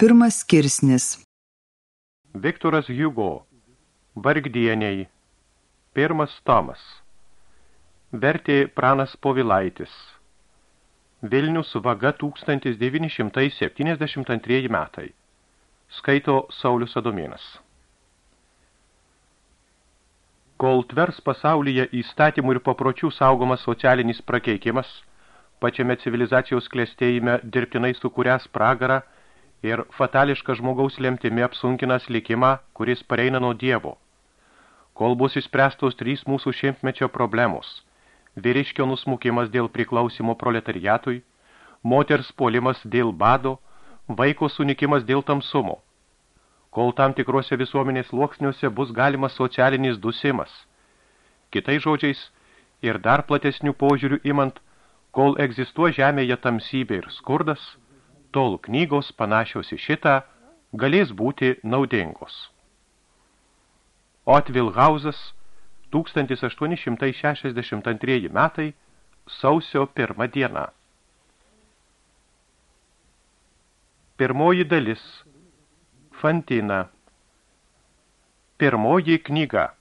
Pirmas skirsnis. Viktoras Hugo Vargdieniai. Pirmas tomas. Vertė Pranas Povilaitis. Vilnius vaga 1972 metai. Skaito Saulius Adomėnas. Kol tvers pasaulyje įstatymų ir papročių saugomas socialinis prakeikimas, pačiame civilizacijos klėstėjime dirbtinai sukūręs pragarą – ir fatališka žmogaus lemtimi apsunkinas likimą, kuris pareina nuo Dievo. Kol bus išspręstos trys mūsų šimtmečio problemos – vyriškio nusmukimas dėl priklausimo proletariatui, moters polimas dėl bado, vaiko sunikimas dėl tamsumo. Kol tam tikrose visuomenės sluoksniuose bus galimas socialinis dusimas. Kitai žodžiais ir dar platesnių požiūrių imant, kol egzistuoja žemėje tamsybė ir skurdas – tol knygos panašios į šitą galės būti naudingos. Otvilhausas 1862 metai sausio pirmą dieną. Pirmoji dalis Fantina Pirmoji knyga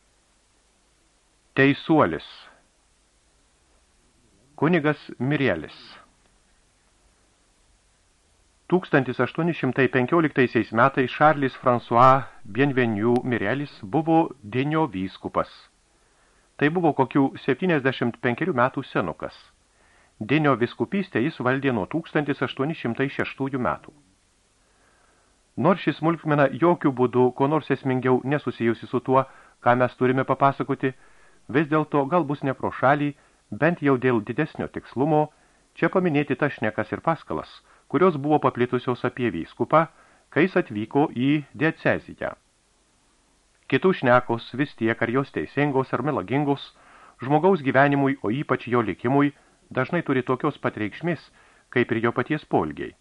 Teisuolis Kunigas Mirielis 1815 metais Šarlis François Bienvenu Mirelis buvo Dinio vyskupas. Tai buvo kokių 75 metų senukas. Dinio viskupystę jis valdė nuo 1806 metų. Nors šis smulkmena jokių būdų, ko nors esmingiau nesusijusi su tuo, ką mes turime papasakoti, vis dėlto gal bus ne pro šalį, bent jau dėl didesnio tikslumo, čia paminėti tašnekas ir paskalas – kurios buvo paplitusios apie vyskupą, kai jis atvyko į dieceziją. Kitų šnekos vis tiek ar jos teisingos ar melagingos, žmogaus gyvenimui, o ypač jo likimui, dažnai turi tokios pat reikšmės, kaip ir jo paties polgiai.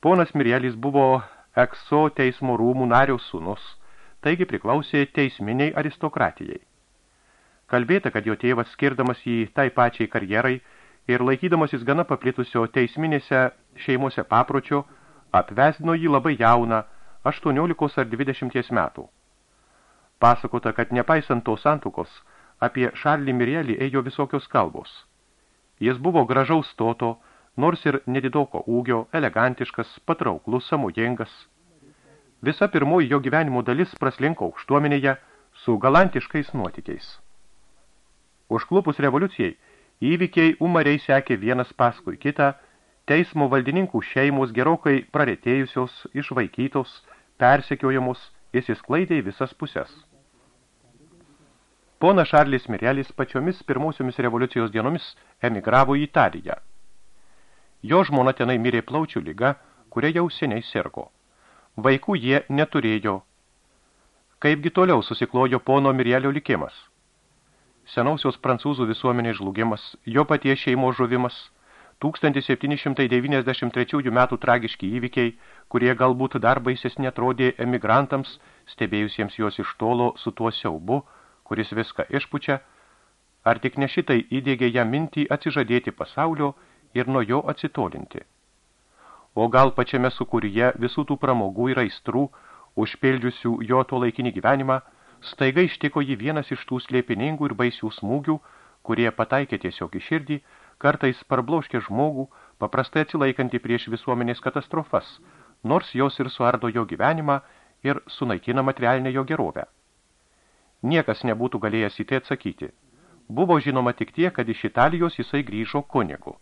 Ponas Mirielis buvo ekso teismo rūmų nariaus sūnus, taigi priklausė teisminiai aristokratijai. Kalbėta, kad jo tėvas skirdamas jį tai pačiai karjerai ir laikydamasis gana paplitusio teisminėse šeimose papročio, apvesdino jį labai jauną, 18 ar 20 metų. Pasakota, kad nepaisant to santukos, apie Šarlį Mirėlį ėjo visokios kalbos. Jis buvo gražaus stoto, nors ir nedidoko ūgio, elegantiškas, patrauklus, samojingas. Visa pirmoji jo gyvenimo dalis praslinko aukštuomenėje su galantiškais nuotykiais. Užklupus revoliucijai, įvykiai umariai sekė vienas paskui kitą, Teismo valdininkų šeimos gerokai praretėjusios, išvaikytos, persekiojamos, įsisklaidė į visas pusės. Pona Šarlis Mirelis pačiomis pirmosiomis revoliucijos dienomis emigravo į Italiją. Jo žmona tenai mirė plaučių lyga, kuria jau seniai sirgo. Vaikų jie neturėjo. Kaipgi toliau susiklojo pono Mirelio likimas? Senausios prancūzų visuomenės žlugimas, jo paties šeimo žuvimas – 1793 metų tragiški įvykiai, kurie galbūt dar baisesnė atrodė emigrantams, stebėjusiems juos iš tolo su tuo siaubu, kuris viską išpučia, ar tik ne šitai įdėgė ją mintį atsižadėti pasaulio ir nuo jo atsitolinti. O gal pačiame sukūryje visų tų pramogų ir aistrų, užpildžiusių jo to laikinį gyvenimą, staiga ištiko jį vienas iš tų slėpiningų ir baisių smūgių, kurie pataikė tiesiog į širdį, kartais parbloškė žmogų, paprastai atsilaikantį prieš visuomenės katastrofas, nors jos ir suardo jo gyvenimą ir sunaikina materialinę jo gerovę. Niekas nebūtų galėjęs į tai atsakyti. Buvo žinoma tik tie, kad iš Italijos jisai grįžo kunigu.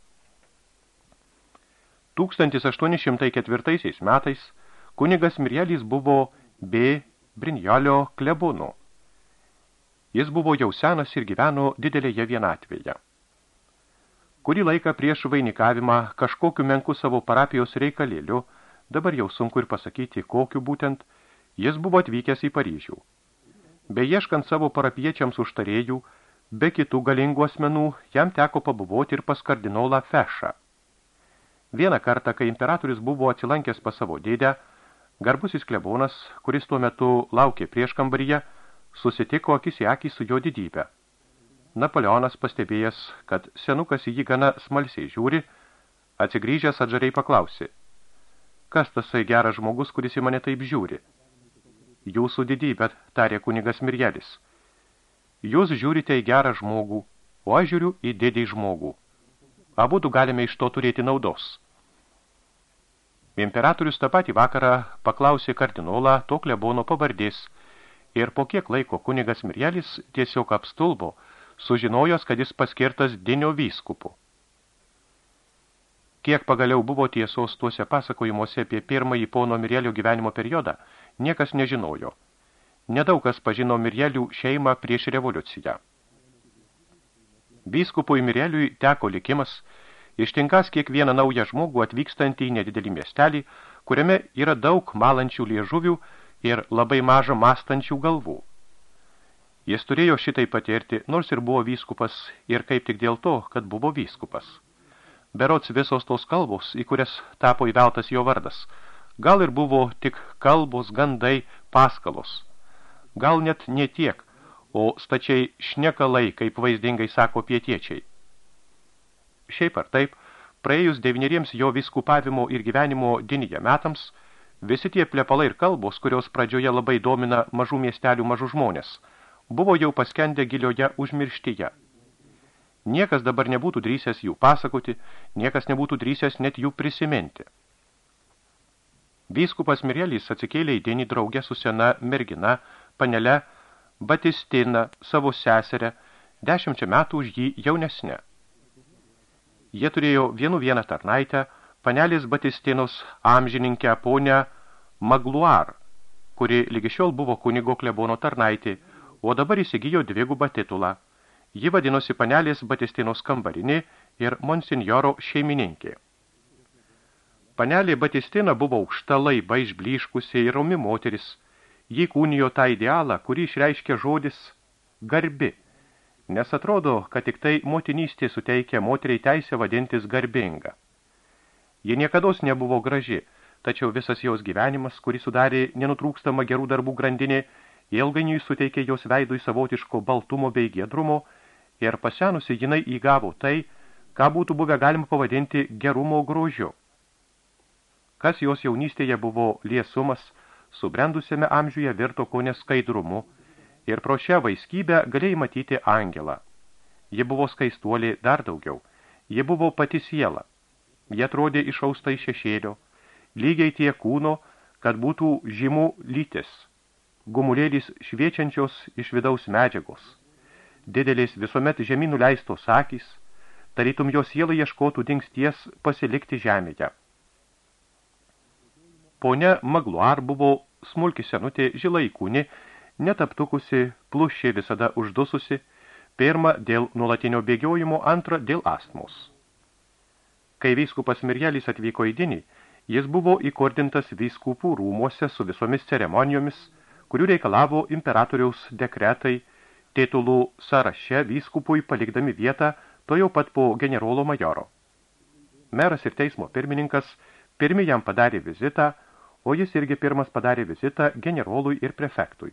1804 metais kunigas Mirielis buvo B. Brinjolio klebūnu. Jis buvo jau senas ir gyveno didelėje vienatvėje. Kurį laiką prieš vainikavimą kažkokiu menku savo parapijos reikalėliu, dabar jau sunku ir pasakyti, kokiu būtent, jis buvo atvykęs į Paryžių. Beieškant savo parapiečiams užtarėjų, be kitų galingų asmenų, jam teko pabuvoti ir pas kardinolą Fešą. Vieną kartą, kai imperatorius buvo atsilankęs pas savo dėdę, garbusis klebonas, kuris tuo metu laukė prieš kambaryje, susitiko akis į akį su jo didybę. Napoleonas pastebėjęs, kad senukas į jį gana smalsiai žiūri, atsigrįžęs atžariai paklausė. kas tasai geras žmogus, kuris į mane taip žiūri? Jūsų didybė, tarė kunigas Mirjelis. Jūs žiūrite į gerą žmogų, o aš žiūriu į didį žmogų. Abudu galime iš to turėti naudos. Imperatorius tą patį vakarą paklausė kardinolą to klebono pavardės ir po kiek laiko kunigas Mirjelis tiesiog apstulbo, sužinojos, kad jis paskirtas dinio vyskupu. Kiek pagaliau buvo tiesos tuose pasakojimuose apie pirmąjį pono Mirjelio gyvenimo periodą, niekas nežinojo. Nedaug kas pažino Mirjelių šeimą prieš revoliuciją. Vyskupui Mireliui teko likimas – ištinkas kiekvieną naują žmogų atvykstantį į nedidelį miestelį, kuriame yra daug malančių liežuvių ir labai mažą mastančių galvų. Jis turėjo šitai patirti, nors ir buvo vyskupas, ir kaip tik dėl to, kad buvo vyskupas. Berots visos tos kalbos, į kurias tapo įveltas jo vardas, gal ir buvo tik kalbos, gandai, paskalos. Gal net ne tiek, o stačiai šnekalai, kaip vaizdingai sako pietiečiai. Šiaip ar taip, praėjus devyneriems jo viskupavimo ir gyvenimo dinyje metams, visi tie plepalai ir kalbos, kurios pradžioje labai domina mažų miestelių mažų žmonės, buvo jau paskendę gilioje užmirštyje. Niekas dabar nebūtų drysęs jų pasakoti, niekas nebūtų drysęs net jų prisiminti. Vyskupas Mirėlys atsikėlė į dienį draugę su sena mergina, panele, Batistina, savo seserę, dešimčia metų už jį jaunesnė. Jie turėjo vienu vieną tarnaitę, panelės Batistinos amžininkę ponę Magluar, kuri lygi šiol buvo kunigo klebono tarnaitė, o dabar įsigijo dvigubą titulą. Ji vadinosi panelės Batistinos kambarinė ir monsinjoro šeimininkė. Panelė Batistina buvo aukšta laiba išbliškusi ir romi moteris. Ji kūnijo tą idealą, kurį išreiškia žodis garbi – nes atrodo, kad tik tai motinystė suteikia moteriai teisę vadintis garbinga. Ji niekados nebuvo graži, tačiau visas jos gyvenimas, kurį sudarė nenutrūkstama gerų darbų grandinė, ilgainiui suteikė jos veidui savotiško baltumo bei giedrumo ir pasenusi jinai įgavo tai, ką būtų buvę galima pavadinti gerumo grožiu. Kas jos jaunystėje buvo liesumas, subrendusiame amžiuje virto ko neskaidrumu, ir pro šią vaiskybę galėjai matyti angelą. Ji buvo skaistuolė dar daugiau. Ji buvo pati siela. Ji atrodė išausta iš šešėlio, lygiai tie kūno, kad būtų žymų lytis, gumulėlis šviečiančios iš vidaus medžiagos, didelės visuomet žemynų leistos akys, tarytum jos siela ieškotų dingsties pasilikti žemėje. Ponia Magluar buvo smulki senutė žilai kūni netaptukusi, plušė visada uždususi, pirma dėl nuolatinio bėgiojimo, antra dėl astmos. Kai vyskupas Mirjelis atvyko į Dinį, jis buvo įkordintas vyskupų rūmuose su visomis ceremonijomis, kurių reikalavo imperatoriaus dekretai, titulų sąraše vyskupui palikdami vietą to jau pat po generolo majoro. Meras ir teismo pirmininkas pirmi jam padarė vizitą, o jis irgi pirmas padarė vizitą generolui ir prefektui.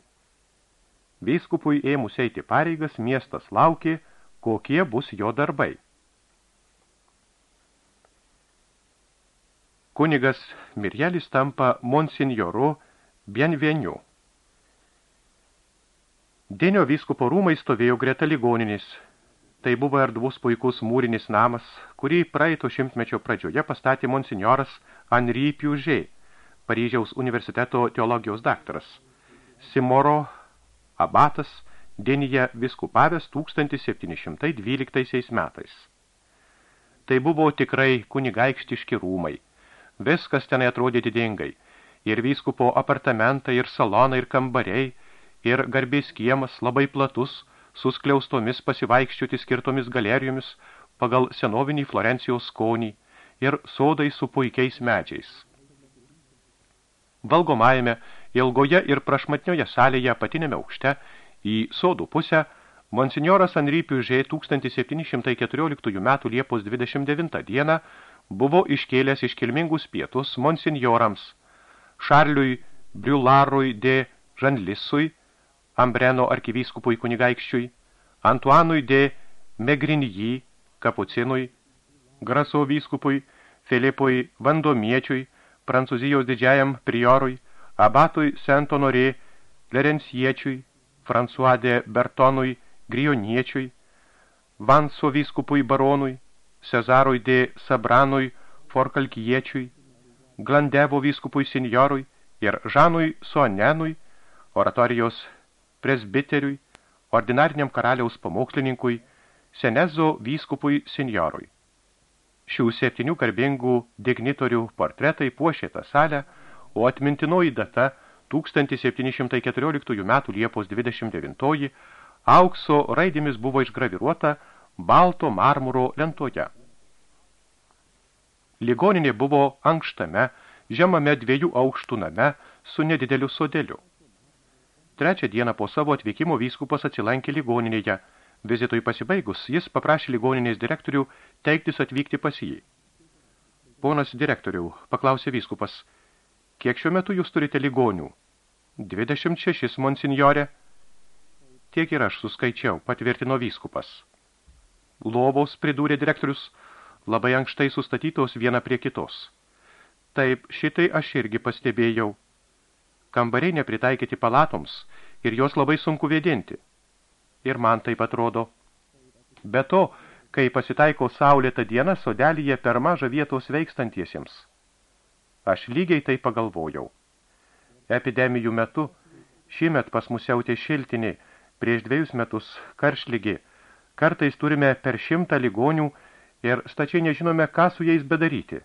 Vyskupui ėmus eiti pareigas, miestas laukė, kokie bus jo darbai. Kunigas Mirjelis tampa monsinjoru Bienveniu. Denio vyskupo rūmai stovėjo greta ligoninis. Tai buvo erdvus puikus mūrinis namas, kurį praeito šimtmečio pradžioje pastatė monsinjoras Henri Piužė, Paryžiaus universiteto teologijos daktaras. Simoro abatas Denyje viskupavęs 1712 metais. Tai buvo tikrai kunigaikštiški rūmai. Viskas tenai atrodė didingai. Ir vyskupo apartamentai, ir salonai, ir kambariai, ir garbės kiemas labai platus, su skliaustomis pasivaikščioti skirtomis galerijomis pagal senovinį Florencijos skonį ir sodai su puikiais medžiais. Valgomajame ilgoje ir prašmatnioje salėje patinėme aukšte į sodų pusę monsinjoras Henri Piužė 1714 metų Liepos 29 dieną buvo iškėlęs iškilmingus pietus monsinjorams Šarliui Briularui de Žanlisui, Ambreno arkivyskupui kunigaikščiui, Antuanui de Megrinjį, Kapucinui, Graso vyskupui, Filipui Vandomiečiui, Prancūzijos didžiajam priorui, abatui Saint-Honoré, Lerenciečiui, François de Bertonui, Grioniečiui, Vanso vyskupui baronui, Cezarui de Sabranui, Forkalkiečiui, Glandevo vyskupui senjorui ir Žanui Soanenui, oratorijos presbiteriui, ordinariniam karaliaus pamokslininkui, Senezo vyskupui senjorui. Šių septynių garbingų dignitorių portretai puošė tą salę, o atmintinoji data 1714 m. Liepos 29 aukso raidėmis buvo išgraviruota balto marmuro lentoje. Ligoninė buvo ankštame, žemame dviejų aukštų name su nedideliu sodeliu. Trečią dieną po savo atvykimo vyskupas atsilankė ligoninėje. Vizitui pasibaigus, jis paprašė ligoninės direktorių teiktis atvykti pas jį. Ponas direktoriau, paklausė vyskupas, kiek šiuo metu jūs turite ligonių? 26, monsinjore. Tiek ir aš suskaičiau, patvirtino vyskupas. Lovos, pridūrė direktorius, labai ankštai sustatytos viena prie kitos. Taip, šitai aš irgi pastebėjau. Kambariai nepritaikyti palatoms ir jos labai sunku vėdinti. Ir man taip atrodo. Be to, kai pasitaiko saulėta diena, sodelyje per mažą vietos veikstantiesiems. Aš lygiai tai pagalvojau. Epidemijų metu, šįmet pas mus jautė šiltinį, prieš dviejus metus karšlygi, kartais turime per šimtą ligonių ir stačiai nežinome, ką su jais bedaryti.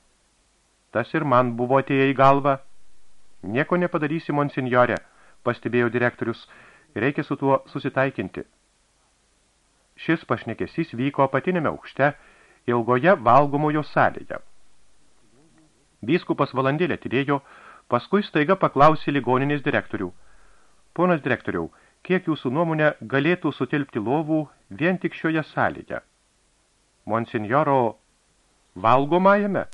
Tas ir man buvo atėję į galvą. Nieko nepadarysi, monsinjore, pastebėjo direktorius, reikia su tuo susitaikinti. Šis pašnekesys vyko apatinėme aukšte, ilgoje valgomojo salėje. Vyskupas valandėlę tyrėjo, paskui staiga paklausė ligoninės direktorių. Ponas direktoriau, kiek jūsų nuomonė galėtų sutilpti lovų vien tik šioje salėje? Monsinjoro valgomajame,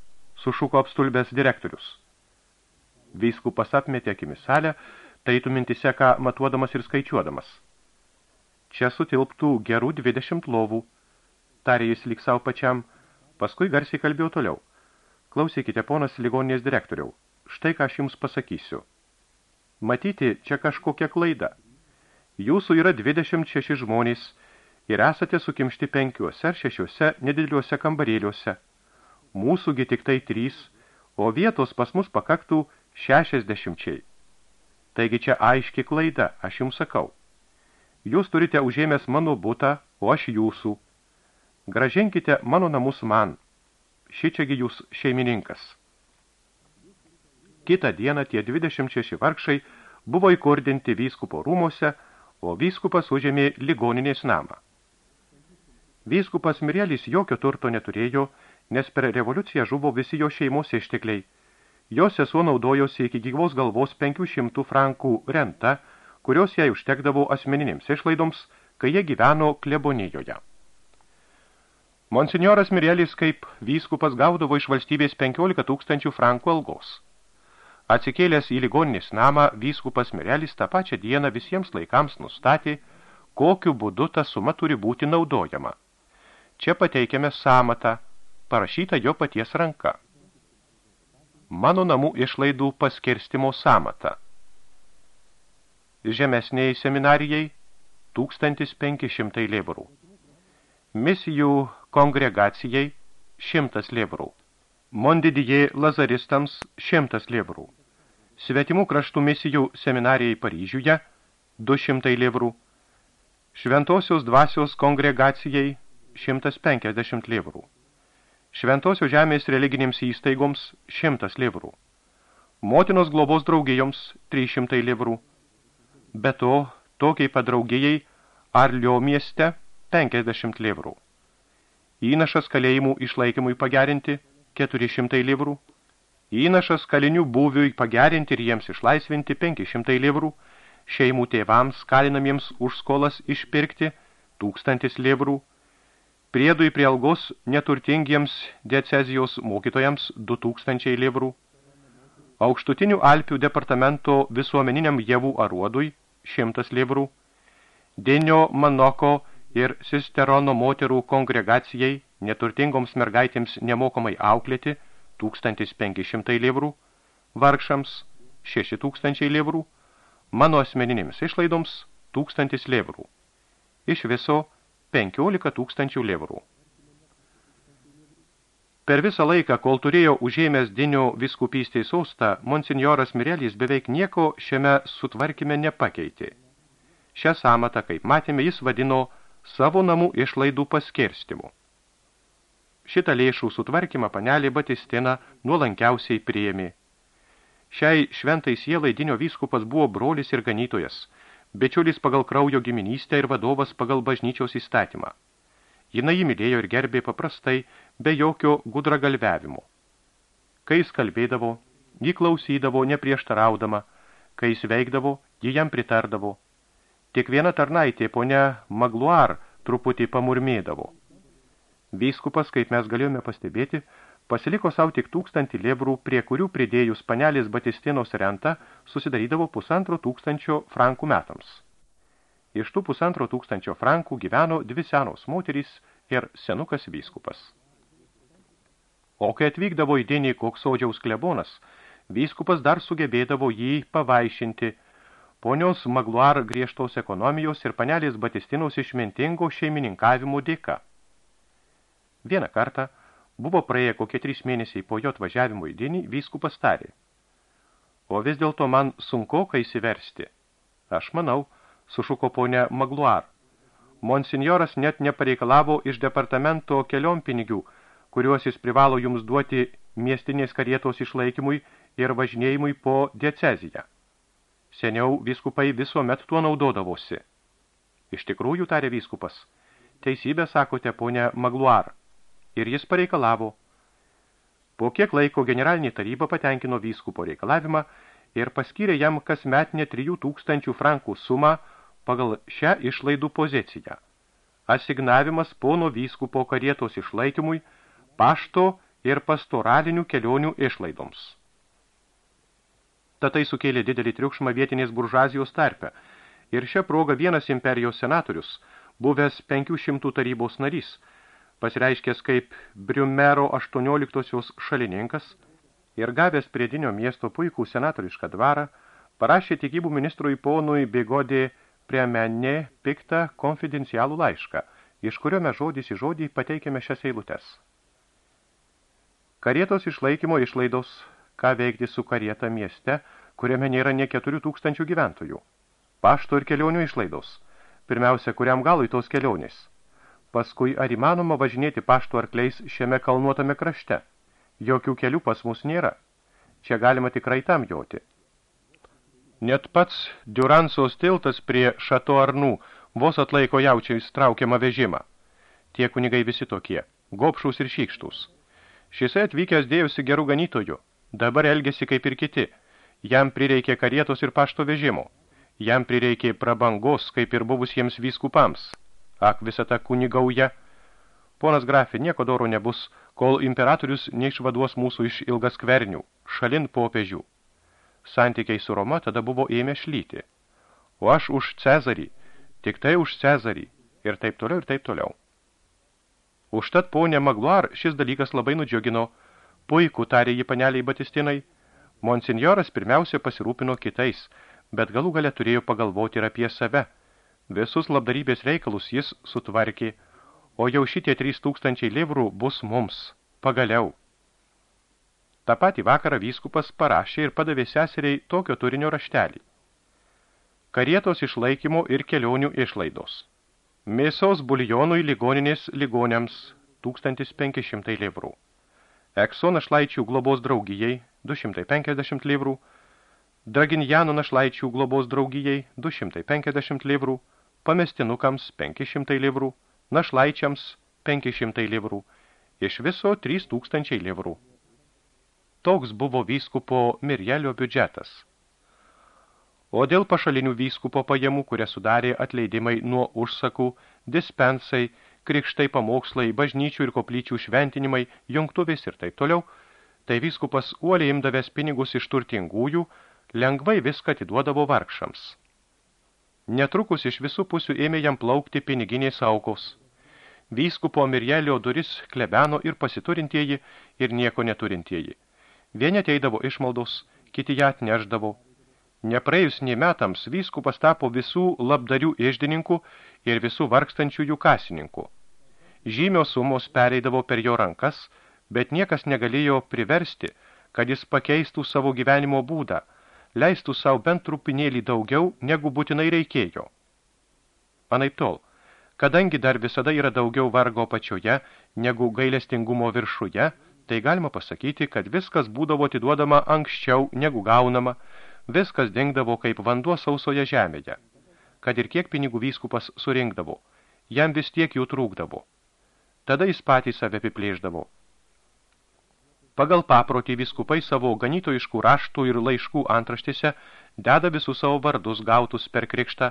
sušuko apstulbęs direktorius. Vyskupas apmetė akimis salę, tu mintise ką matuodamas ir skaičiuodamas. Čia sutilptų gerų dvidešimt lovų, tarė jis lyg savo pačiam, paskui garsiai kalbėjau toliau. Klausykite, ponas ligoninės direktoriau, štai ką aš jums pasakysiu. Matyti, čia kažkokia klaida. Jūsų yra 26 žmonės ir esate sukimšti penkiuose ar šešiuose nedideliuose kambarėliuose. Mūsųgi tik tai trys, o vietos pas mus pakaktų šešiasdešimčiai. Taigi čia aiški klaida, aš jums sakau. Jūs turite užėmęs mano butą, o aš jūsų. Gražinkite mano namus man. Šičiagi jūs šeimininkas. Kitą dieną tie 26 vargšai buvo įkurdinti vyskupo rūmose, o vyskupas užėmė ligoninės namą. Vyskupas Mirėlis jokio turto neturėjo, nes per revoliuciją žuvo visi jo šeimos ištekliai. Jo sesuo naudojosi iki gyvos galvos 500 frankų rentą, kurios jai užtekdavo asmeninėms išlaidoms, kai jie gyveno klebonijoje. Monsignoras Mirėlis kaip vyskupas gaudavo iš valstybės 15 tūkstančių frankų algos. Atsikėlęs į ligoninės namą, vyskupas Mirėlis tą pačią dieną visiems laikams nustatė, kokiu būdu ta suma turi būti naudojama. Čia pateikiame samatą, parašyta jo paties ranka. Mano namų išlaidų paskirstimo samatą žemesniai seminarijai 1500 lėbrų. Misijų kongregacijai 100 lėbrų. Mondidijai lazaristams 100 lėbrų. Svetimų kraštų misijų seminarijai Paryžiuje 200 lėbrų. Šventosios dvasios kongregacijai 150 lėvrų. Šventosios žemės religinėms įstaigoms 100 lėvrų. Motinos globos draugijoms 300 lėvrų. Be to, tokiai padraugėjai Arlio mieste 50 livrų. Įnašas kalėjimų išlaikymui pagerinti 400 livrų. Įnašas kalinių būviui pagerinti ir jiems išlaisvinti 500 livrų. Šeimų tėvams kalinamiems už skolas išpirkti 1000 livrų. Priedui prie algos neturtingiems diecezijos mokytojams 2000 livrų aukštutinių Alpių departamento visuomeniniam javų aruodui 100 livrų, Denio Manoko ir Sisterono moterų kongregacijai neturtingoms mergaitėms nemokamai auklėti 1500 livrų, vargšams 6 tūkstančiai livrų, mano asmeninėms išlaidoms tūkstantis livrų. Iš viso 15 tūkstančių livrų. Per visą laiką, kol turėjo užėmęs Dinio viskupystės sostą, monsinjoras Mirelis beveik nieko šiame sutvarkime nepakeitė. Šią samatą, kaip matėme, jis vadino savo namų išlaidų paskirstimu. Šitą lėšų sutvarkymą panelė Batistina nuolankiausiai priėmė. Šiai šventai sielai Dinio vyskupas buvo brolis ir ganytojas, bičiulis pagal kraujo giminystę ir vadovas pagal bažnyčios įstatymą. Jina jį mylėjo ir gerbė paprastai, be jokio gudragalvevimo. Kai jis kalbėdavo, jį klausydavo neprieštaraudama, kai jis veikdavo, jį jam pritardavo. Tik viena tarnaitė, ponia Magluar, truputį pamurmėdavo. Vyskupas, kaip mes galėjome pastebėti, pasiliko savo tik tūkstantį lėbrų, prie kurių pridėjus panelės Batistinos rentą susidarydavo pusantro tūkstančio frankų metams. Iš tų pusantro tūkstančio frankų gyveno dvi senos moterys ir senukas vyskupas. O kai atvykdavo į dienį koks sodžiaus klebonas, vyskupas dar sugebėdavo jį pavaišinti, ponios Magluar griežtos ekonomijos ir panelės Batistinos išmintingo šeimininkavimo dėka. Vieną kartą, buvo praėję kokie trys mėnesiai po jo atvažiavimo į dienį, vyskupas tarė. O vis dėlto man sunku kai įsiversti. Aš manau, sušuko ponia Magluar. Monsinjoras net nepareikalavo iš departamento keliom pinigių, kuriuos jis privalo jums duoti miestinės karietos išlaikymui ir važinėjimui po dieceziją. Seniau vyskupai visuomet tuo naudodavosi. Iš tikrųjų, tarė vyskupas, teisybę sakote, ponia Magluar ir jis pareikalavo. Po kiek laiko generalinė taryba patenkino vyskupo reikalavimą ir paskyrė jam kasmetinę 3000 frankų sumą pagal šią išlaidų poziciją. Asignavimas pono vyskupo karietos išlaikymui, pašto ir pastoralinių kelionių išlaidoms. Tatai sukėlė didelį triukšmą vietinės buržazijos tarpe, ir šią progą vienas imperijos senatorius, buvęs 500 tarybos narys, pasireiškęs kaip Briumero 18 šalininkas ir gavęs priedinio miesto puikų senatorišką dvarą, parašė tikybų ministrui ponui Bigodė Premenė piktą konfidencialų laišką, iš kurio mes žodis į žodį pateikėme šias eilutes. Karietos išlaikymo išlaidos, ką veikti su karieta mieste, kuriame nėra ne 4 tūkstančių gyventojų. Pašto ir kelionių išlaidos. Pirmiausia, kuriam galui tos kelionės – Paskui, ar įmanoma važinėti pašto arkliais šiame kalnuotame krašte? Jokių kelių pas mus nėra. Čia galima tikrai tam joti. Net pats Duransos tiltas prie Šato Arnų vos atlaiko jaučiais traukiamą vežimą. Tie kunigai visi tokie, gopšus ir šykštus. Šisai atvykęs dėjusi gerų ganytojų, dabar elgesi kaip ir kiti. Jam prireikė karietos ir pašto vežimo. Jam prireikė prabangos, kaip ir buvusiems vyskupams. Ak, visa ta kunigauja. Ponas grafė, nieko doro nebus, kol imperatorius neišvaduos mūsų iš ilgas kvernių, šalin popiežių. Santykiai su Roma tada buvo ėmė šlyti. O aš už Cezarį, tik tai už Cezarį, ir taip toliau, ir taip toliau. Užtat ponė Magluar šis dalykas labai nudžiogino. Puiku, tarė jį paneliai Batistinai. Monsinjoras pirmiausia pasirūpino kitais, bet galų gale turėjo pagalvoti ir apie save – Visus labdarybės reikalus jis sutvarkė, o jau šitie 3000 livrų bus mums, pagaliau. Ta patį vakarą vyskupas parašė ir padavė seseriai tokio turinio raštelį. Karietos išlaikymo ir kelionių išlaidos. Mėsos buljonui ligoninės ligoniams 1500 livrų. Ekso našlaičių globos draugijai 250 livrų. Draginjano našlaičių globos draugijai 250 livrų pamestinukams 500 livrų, našlaičiams 500 livrų, iš viso 3000 livrų. Toks buvo vyskupo Mirjelio biudžetas. O dėl pašalinių vyskupo pajamų, kurie sudarė atleidimai nuo užsakų, dispensai, krikštai pamokslai, bažnyčių ir koplyčių šventinimai, jungtuvės ir taip toliau, tai vyskupas uoliai imdavęs pinigus iš turtingųjų, lengvai viską atiduodavo vargšams. Netrukus iš visų pusių ėmė jam plaukti piniginiais aukos. Vyskupo Mirjelio duris klebeno ir pasiturintieji, ir nieko neturintieji. Vieni ateidavo išmaldos, kiti ją atneždavo. Nepraėjus nie metams vyskupas tapo visų labdarių ėždininkų ir visų vargstančiųjų kasininkų. Žymios sumos pereidavo per jo rankas, bet niekas negalėjo priversti, kad jis pakeistų savo gyvenimo būdą, leistų savo bent trupinėlį daugiau, negu būtinai reikėjo. Anaip tol, kadangi dar visada yra daugiau vargo pačioje, negu gailestingumo viršuje, tai galima pasakyti, kad viskas būdavo atiduodama anksčiau negu gaunama, viskas dingdavo kaip vanduo sausoje žemėje. Kad ir kiek pinigų vyskupas surinkdavo, jam vis tiek jų trūkdavo. Tada jis patys save apiplėždavo. Pagal paprotį viskupai savo ganytojiškų raštų ir laiškų antraštėse deda visus savo vardus gautus per krikštą,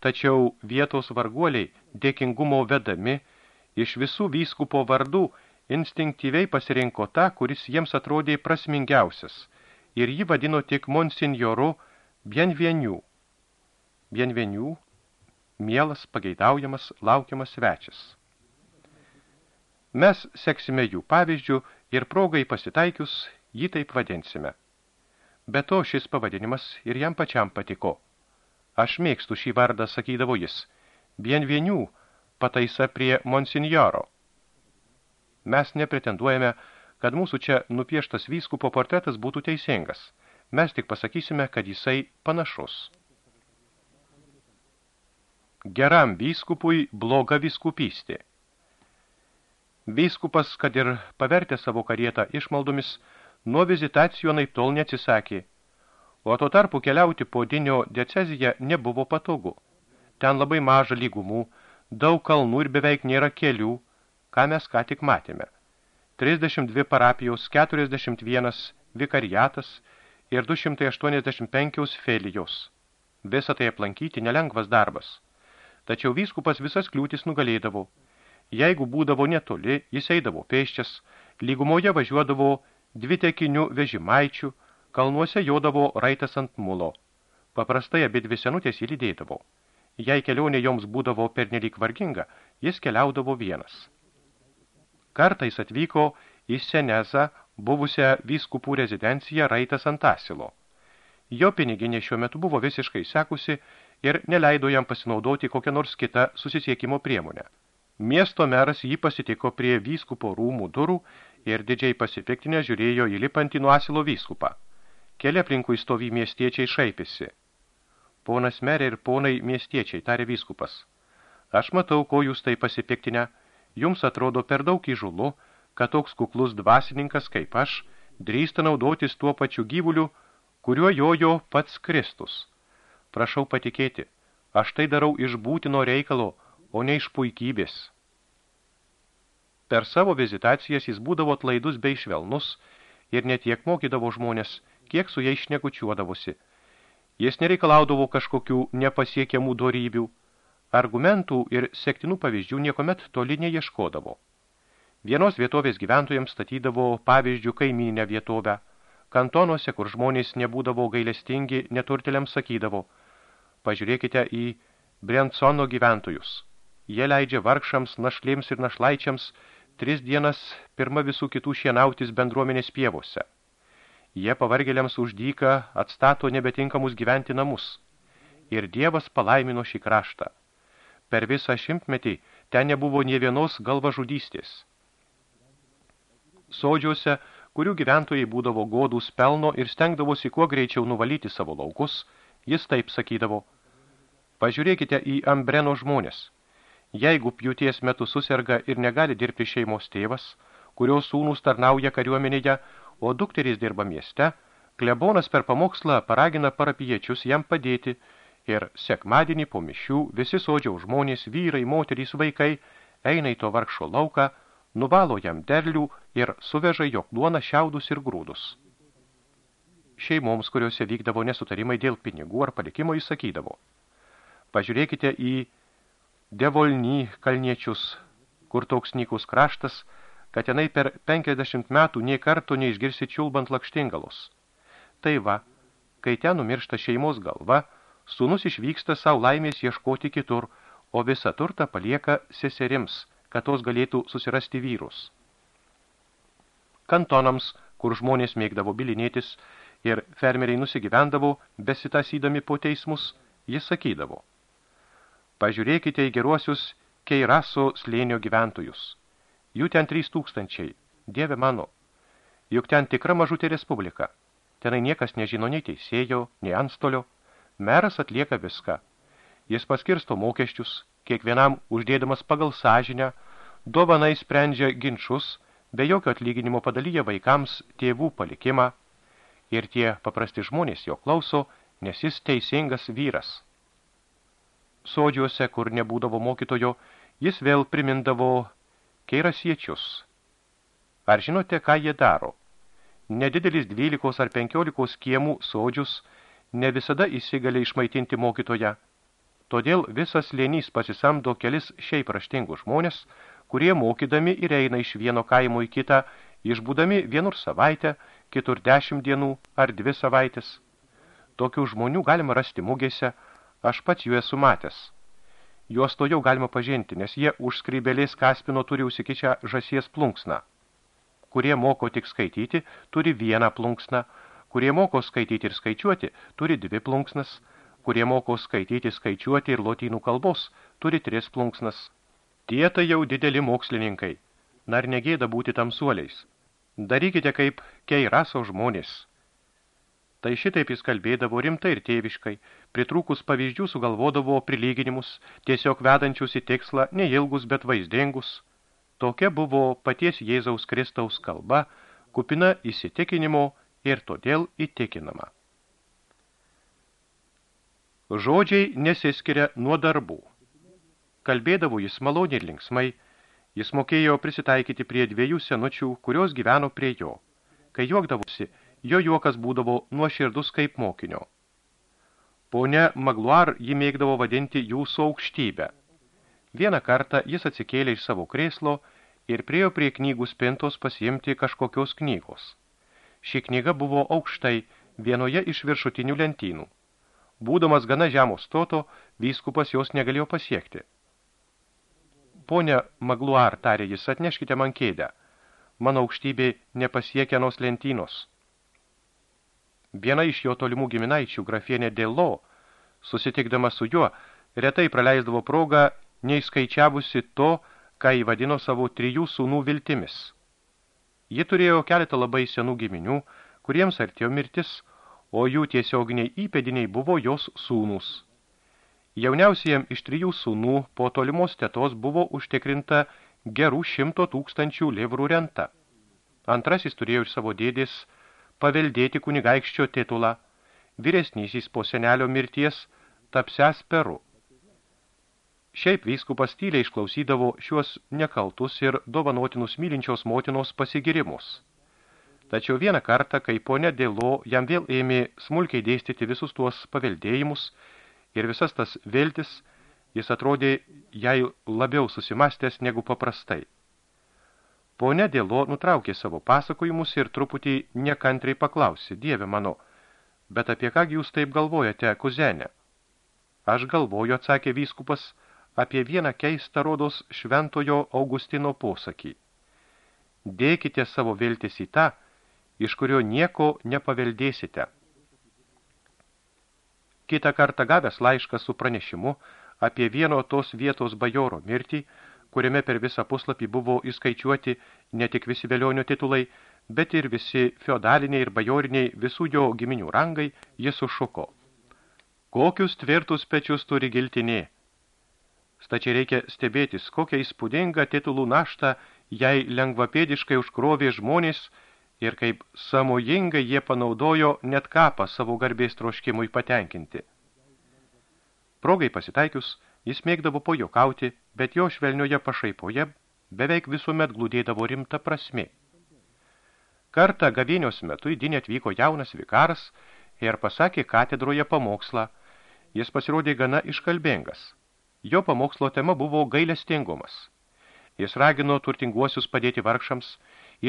tačiau vietos varguoliai dėkingumo vedami iš visų vyskupo vardų instinktyviai pasirinko tą, kuris jiems atrodė prasmingiausias ir jį vadino tik monsinjoru Bienvenių. Bienvenių, mielas, pageidaujamas, laukiamas svečias. Mes seksime jų pavyzdžių ir progai pasitaikius jį taip vadinsime. Be to šis pavadinimas ir jam pačiam patiko. Aš mėgstu šį vardą, sakydavo jis, bienvienių pataisa prie monsinjoro. Mes nepretenduojame, kad mūsų čia nupieštas vyskupo portretas būtų teisingas. Mes tik pasakysime, kad jisai panašus. Geram vyskupui bloga vyskupystė. Vyskupas, kad ir pavertė savo karietą išmaldomis, nuo vizitacijų naip tol neatsisakė, o tuo tarpu keliauti po Dinio deceziją nebuvo patogu. Ten labai maža lygumų, daug kalnų ir beveik nėra kelių, ką mes ką tik matėme. 32 parapijos, 41 vikariatas ir 285 felijos. Visą tai aplankyti nelengvas darbas. Tačiau vyskupas visas kliūtis nugalėdavo – Jeigu būdavo netoli, jis eidavo pėščias, lygumoje važiuodavo dvitekinių vežimaičių, kalnuose jodavo raitas ant mulo. Paprastai abi dvi senutės įlydėdavo. Jei kelionė joms būdavo pernelyg varginga, jis keliaudavo vienas. Kartais atvyko į Senezą, buvusią vyskupų rezidenciją raitas ant asilo. Jo piniginė šiuo metu buvo visiškai sekusi ir neleido jam pasinaudoti kokią nors kitą susisiekimo priemonę. Miesto meras jį pasitiko prie vyskupo rūmų durų ir didžiai pasipiktinę žiūrėjo įlipantį nuo asilo vyskupą. Keli aplinkui stovy miestiečiai šaipėsi. Ponas merė ir ponai miestiečiai, tarė vyskupas. Aš matau, ko jūs tai pasipiktinę. Jums atrodo per daug įžulu, kad toks kuklus dvasininkas kaip aš drįsta naudotis tuo pačiu gyvuliu, kuriuo jojo pats Kristus. Prašau patikėti, aš tai darau iš būtino reikalo, o ne iš puikybės. Per savo vizitacijas jis būdavo atlaidus bei švelnus ir netiek mokydavo žmonės, kiek su jais šnekučiuodavosi. Jis nereikalaudavo kažkokių nepasiekiamų dorybių, argumentų ir sektinų pavyzdžių niekomet toli neieškodavo. Vienos vietovės gyventojams statydavo pavyzdžių kaimynę vietovę, kantonuose, kur žmonės nebūdavo gailestingi, neturtėliams sakydavo, pažiūrėkite į Briansono gyventojus – Jie leidžia vargšams, našlėms ir našlaičiams tris dienas pirma visų kitų šienautis bendruomenės pievose. Jie pavargėliams už dyką atstato nebetinkamus gyventi namus. Ir Dievas palaimino šį kraštą. Per visą šimtmetį ten nebuvo nie vienos galvažudystės. Sodžiuose, kurių gyventojai būdavo godūs pelno ir stengdavosi kuo greičiau nuvalyti savo laukus, jis taip sakydavo, pažiūrėkite į Ambreno žmonės – Jeigu pjūties metu susirga ir negali dirbti šeimos tėvas, kurio sūnus tarnauja kariuomenėje, o dukterys dirba mieste, klebonas per pamokslą paragina parapiečius jam padėti ir sekmadienį po mišių visi sodžiau žmonės, vyrai, moterys, vaikai eina į to vargšo lauką, nuvalo jam derlių ir suveža jo duoną šiaudus ir grūdus. Šeimoms, kuriuose vykdavo nesutarimai dėl pinigų ar palikimo, įsakydavo. Pažiūrėkite į Devolny kalniečius, kur toks nykus kraštas, kad tenai per 50 metų nei kartų neišgirsi čiulbant lakštingalus. Tai va, kai ten numiršta šeimos galva, sūnus išvyksta savo laimės ieškoti kitur, o visą turtą palieka seserims, kad tos galėtų susirasti vyrus. Kantonams, kur žmonės mėgdavo bilinėtis ir fermeriai nusigyvendavo besitasydami po teismus, jis sakydavo, pažiūrėkite į geruosius Keiraso slėnio gyventojus. Jų ten trys tūkstančiai, dieve mano, juk ten tikra mažutė respublika. Tenai niekas nežino nei teisėjo, nei antstolio. Meras atlieka viską. Jis paskirsto mokesčius, kiekvienam uždėdamas pagal sąžinę, dovanai sprendžia ginčius, be jokio atlyginimo padalyja vaikams tėvų palikimą, ir tie paprasti žmonės jo klauso, nes jis teisingas vyras. Sodžiuose, kur nebūdavo mokytojo, jis vėl primindavo keirasiečius. Ar žinote, ką jie daro? Nedidelis dvylikos ar penkiolikos kiemų sodžius ne visada įsigali išmaitinti mokytoją. Todėl visas lėnys pasisamdo kelis šiaip raštingus žmonės, kurie mokydami ir eina iš vieno kaimo į kitą, išbūdami vienur savaitę, kitur dešimt dienų ar dvi savaitės. Tokių žmonių galima rasti mugėse, aš pats jų esu matęs. Juos to jau galima pažinti, nes jie už skrybelės kaspino turi užsikičią žasies plunksną. Kurie moko tik skaityti, turi vieną plunksną, kurie moko skaityti ir skaičiuoti, turi dvi plunksnas, kurie moko skaityti, skaičiuoti ir lotynų kalbos, turi tris plunksnas. Tie tai jau dideli mokslininkai. Nar negėda būti tamsuoliais. Darykite kaip keiraso žmonės. Tai šitaip jis kalbėdavo rimtai ir tėviškai, pritrūkus pavyzdžių sugalvodavo prilyginimus, tiesiog vedančius į tikslą neilgus, bet vaizdingus. Tokia buvo paties Jėzaus Kristaus kalba, kupina įsitikinimo ir todėl įtikinama. Žodžiai nesiskiria nuo darbų. Kalbėdavo jis maloniai ir linksmai, Jis mokėjo prisitaikyti prie dviejų senučių, kurios gyveno prie jo. Kai juokdavosi, jo juokas būdavo nuoširdus kaip mokinio. Pone Magluar jį mėgdavo vadinti jūsų aukštybę. Vieną kartą jis atsikėlė iš savo krėslo ir priejo prie knygų spintos pasiimti kažkokios knygos. Ši knyga buvo aukštai vienoje iš viršutinių lentynų. Būdamas gana žemo stoto, vyskupas jos negalėjo pasiekti. Pone Magluar, tarė jis, atneškite man kėdę. Mano aukštybė nepasiekia nos lentynos. Viena iš jo tolimų giminaičių, grafienė Dėlo, susitikdama su juo, retai praleisdavo progą, neįskaičiavusi to, ką įvadino savo trijų sūnų viltimis. Ji turėjo keletą labai senų giminių, kuriems artėjo mirtis, o jų tiesioginiai įpėdiniai buvo jos sūnus. Jauniausiem iš trijų sūnų po tolimos tetos buvo užtikrinta gerų šimto tūkstančių livrų renta. Antrasis turėjo iš savo dėdės paveldėti kunigaikščio titulą, vyresnysis po senelio mirties tapsęs peru. Šiaip vyskupas tyliai išklausydavo šiuos nekaltus ir dovanotinus mylinčios motinos pasigirimus. Tačiau vieną kartą, kai ponė Dėlo jam vėl ėmė smulkiai dėstyti visus tuos paveldėjimus, ir visas tas viltis, jis atrodė jai labiau susimastęs negu paprastai. Pone Dėlo nutraukė savo pasakojimus ir truputį nekantriai paklausė, Dieve mano, bet apie ką jūs taip galvojate, kuzenė? Aš galvoju, atsakė vyskupas, apie vieną keistą rodos šventojo Augustino posakį. Dėkite savo viltis į tą, iš kurio nieko nepaveldėsite. Kita kartą gavęs laišką su pranešimu apie vieno tos vietos bajoro mirtį, kuriame per visą puslapį buvo įskaičiuoti ne tik visi velionio titulai, bet ir visi feodaliniai ir bajoriniai visų jo giminių rangai, jis sušuko. Kokius tvirtus pečius turi giltinė? Stačiai reikia stebėtis, kokią įspūdingą titulų naštą jai lengvapėdiškai užkrovė žmonės, ir kaip samojingai jie panaudojo net kapą savo garbės troškimui patenkinti. Progai pasitaikius, jis mėgdavo pojokauti, bet jo švelnioje pašaipoje beveik visuomet glūdėdavo rimta prasme. Kartą gavėnios metu į dinę atvyko jaunas vikaras ir pasakė katedroje pamokslą. Jis pasirodė gana iškalbingas. Jo pamokslo tema buvo gailestingumas. Jis ragino turtinguosius padėti vargšams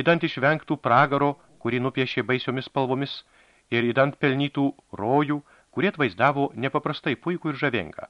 įdant išvengtų pragaro, kurį nupiešė baisiomis spalvomis, ir įdant pelnytų rojų, kurie atvaizdavo nepaprastai puikų ir žavingą.